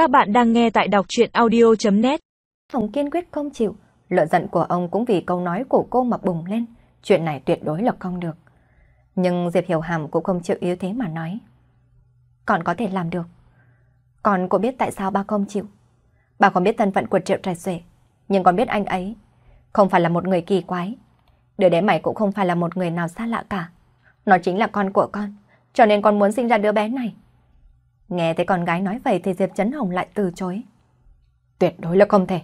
Các bạn đang nghe tại đọc chuyện audio.net Hồng kiên quyết không chịu, lợn giận của ông cũng vì câu nói của cô mà bùng lên. Chuyện này tuyệt đối là không được. Nhưng Diệp Hiểu Hàm cũng không chịu yếu thế mà nói. Còn có thể làm được. Còn cô biết tại sao ba không chịu. Bà không biết thân phận của Triệu Trạch Xuệ, nhưng còn biết anh ấy không phải là một người kỳ quái. Đứa bé mày cũng không phải là một người nào xa lạ cả. Nó chính là con của con, cho nên con muốn sinh ra đứa bé này. Nghe thấy con gái nói vậy thì Diệp Trấn Hồng lại từ chối. Tuyệt đối là không thể.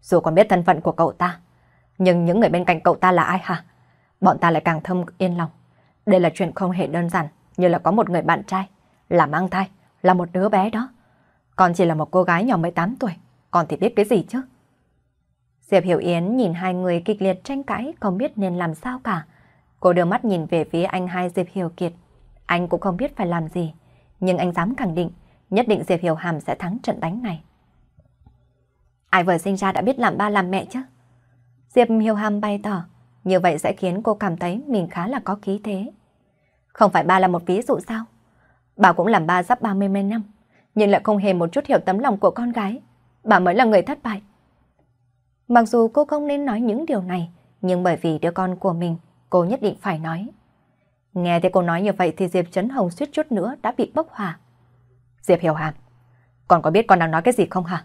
Dù con biết thân phận của cậu ta, nhưng những người bên cạnh cậu ta là ai hả? Bọn ta lại càng thâm yên lòng. Đây là chuyện không hề đơn giản, như là có một người bạn trai, là mang thai, là một đứa bé đó. Con chỉ là một cô gái nhỏ 18 tuổi, con thì biết cái gì chứ? Diệp Hiểu Yến nhìn hai người kịch liệt tranh cãi không biết nên làm sao cả. Cô đưa mắt nhìn về phía anh hai Diệp Hiểu Kiệt. Anh cũng không biết phải làm gì, nhưng anh dám khẳng định nhất định Diệp Hiểu Hàm sẽ thắng trận đánh này. Ai vừa sinh ra đã biết làm ba làm mẹ chứ? Diệp Hiểu Hàm bày tỏ, như vậy sẽ khiến cô cảm thấy mình khá là có khí thế. Không phải ba là một ví dụ sao? Bà cũng làm ba sắp 30 năm, nhưng lại không hề một chút hiểu tấm lòng của con gái. Bà mới là người thất bại. Mặc dù cô không nên nói những điều này, nhưng bởi vì đứa con của mình, cô nhất định phải nói. Nghe thấy cô nói như vậy thì Diệp Trấn Hồng suýt chút nữa đã bị bốc hỏa. Diệp Hiểu Hàm, con có biết con đang nói cái gì không hả?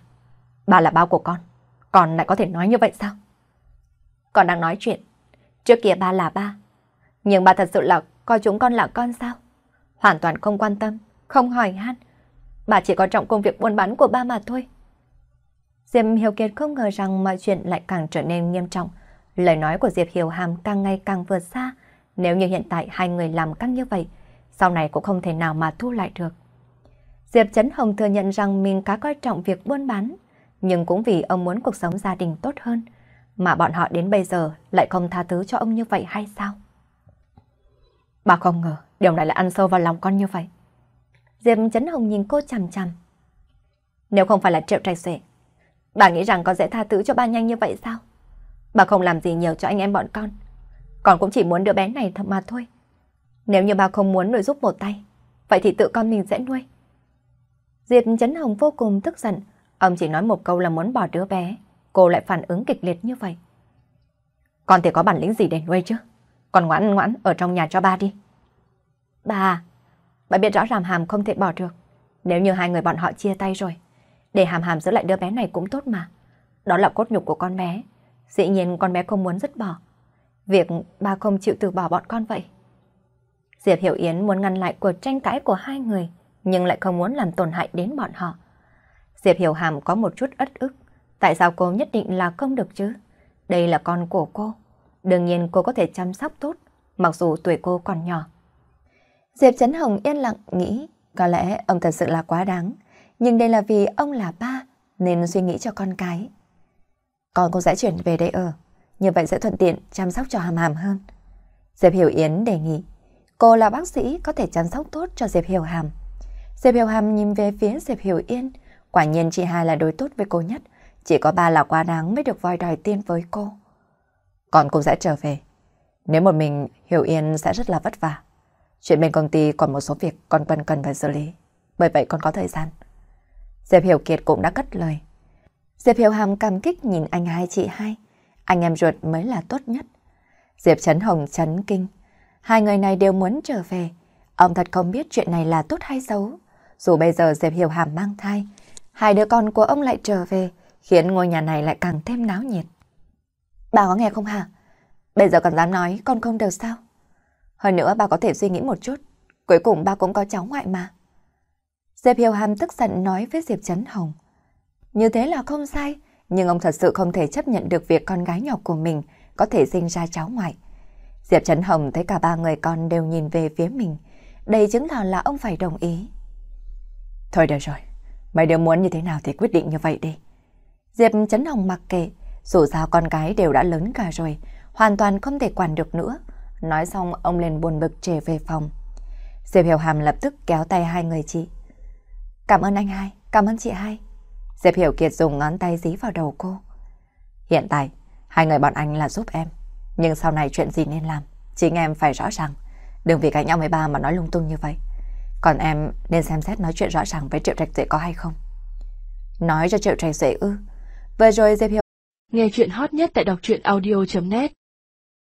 Bà là bao của con, con lại có thể nói như vậy sao? Con đang nói chuyện, trước kia ba là ba, nhưng bà thật sự là coi chúng con là con sao? Hoàn toàn không quan tâm, không hỏi han. Bà chỉ có trọng công việc buôn bán của ba mà thôi. Diệp Hiểu Kiệt không ngờ rằng mọi chuyện lại càng trở nên nghiêm trọng. Lời nói của Diệp Hiểu Hàm càng ngày càng vượt xa. Nếu như hiện tại hai người làm căng như vậy, sau này cũng không thể nào mà thu lại được. Diệp Trấn Hồng thừa nhận rằng mình khá coi trọng việc buôn bán, nhưng cũng vì ông muốn cuộc sống gia đình tốt hơn, mà bọn họ đến bây giờ lại không tha thứ cho ông như vậy hay sao? Bà không ngờ điều này lại ăn sâu vào lòng con như vậy. Diệp Trấn Hồng nhìn cô chằm chằm. Nếu không phải là triệu trạch xuệ, bà nghĩ rằng con sẽ tha thứ cho ba nhanh như vậy sao? Bà không làm gì nhiều cho anh em bọn con. Con cũng chỉ muốn đứa bé này thật mà thôi. Nếu như bà không muốn nuôi giúp một tay, vậy thì tự con mình sẽ nuôi. Diệp Trấn Hồng vô cùng tức giận. Ông chỉ nói một câu là muốn bỏ đứa bé. Cô lại phản ứng kịch liệt như vậy. Con thì có bản lĩnh gì để nuôi chứ? Con ngoãn ngoãn ở trong nhà cho ba đi. Bà, bà biết rõ ràng Hàm không thể bỏ được. Nếu như hai người bọn họ chia tay rồi, để Hàm Hàm giữ lại đứa bé này cũng tốt mà. Đó là cốt nhục của con bé. Dĩ nhiên con bé không muốn dứt bỏ. Việc ba không chịu từ bỏ bọn con vậy. Diệp Hiểu Yến muốn ngăn lại cuộc tranh cãi của hai người, nhưng lại không muốn làm tổn hại đến bọn họ. Diệp Hiểu Hàm có một chút ất ức. Tại sao cô nhất định là không được chứ? Đây là con của cô. Đương nhiên cô có thể chăm sóc tốt, mặc dù tuổi cô còn nhỏ. Diệp Trấn Hồng yên lặng nghĩ, có lẽ ông thật sự là quá đáng, nhưng đây là vì ông là ba, nên suy nghĩ cho con cái. Con cũng sẽ chuyển về đây ở, như vậy sẽ thuận tiện chăm sóc cho Hàm Hàm hơn. Diệp Hiểu Yến đề nghị, cô là bác sĩ có thể chăm sóc tốt cho Diệp Hiểu Hàm. Diệp Hiểu Hàm nhìn về phía Diệp Hiểu Yên, quả nhiên chị hai là đối tốt với cô nhất, chỉ có ba là quá đáng mới được voi đòi tiên với cô. còn cô sẽ trở về. Nếu một mình, Hiểu Yên sẽ rất là vất vả. Chuyện bên công ty còn một số việc con cần cần phải xử lý. Bởi vậy con có thời gian. Diệp Hiểu Kiệt cũng đã cất lời. Diệp Hiểu Hàm cảm kích nhìn anh hai chị hai. Anh em ruột mới là tốt nhất. Diệp Trấn Hồng chấn kinh. Hai người này đều muốn trở về. Ông thật không biết chuyện này là tốt hay xấu. Dù bây giờ Diệp Hiểu Hàm mang thai, hai đứa con của ông lại trở về, khiến ngôi nhà này lại càng thêm náo nhiệt. Bà có nghe không hả? Bây giờ còn dám nói con không được sao? Hơn nữa bà có thể suy nghĩ một chút. Cuối cùng bà cũng có cháu ngoại mà. Diệp Hiểu Hàm tức giận nói với Diệp Trấn Hồng. Như thế là không sai, nhưng ông thật sự không thể chấp nhận được việc con gái nhỏ của mình có thể sinh ra cháu ngoại. Diệp Trấn Hồng thấy cả ba người con đều nhìn về phía mình. Đây chứng tỏ là ông phải đồng ý. Thôi được rồi, mấy đứa muốn như thế nào thì quyết định như vậy đi. Diệp Trấn Hồng mặc kệ, dù sao con gái đều đã lớn cả rồi, hoàn toàn không thể quản được nữa. Nói xong ông lên buồn bực trở về phòng. Diệp Hiểu Hàm lập tức kéo tay hai người chị. Cảm ơn anh hai, cảm ơn chị hai. Diệp Hiểu Kiệt dùng ngón tay dí vào đầu cô. Hiện tại, hai người bọn anh là giúp em. Nhưng sau này chuyện gì nên làm, chính em phải rõ ràng. Đừng vì cạnh nhau với ba mà nói lung tung như vậy. Còn em nên xem xét nói chuyện rõ ràng với Triệu Trạch Duệ có hay không. Nói cho Triệu Trạch Duệ ư. Vừa rồi Diệp Hiểu Nghe chuyện hot nhất tại đọc truyện audio.net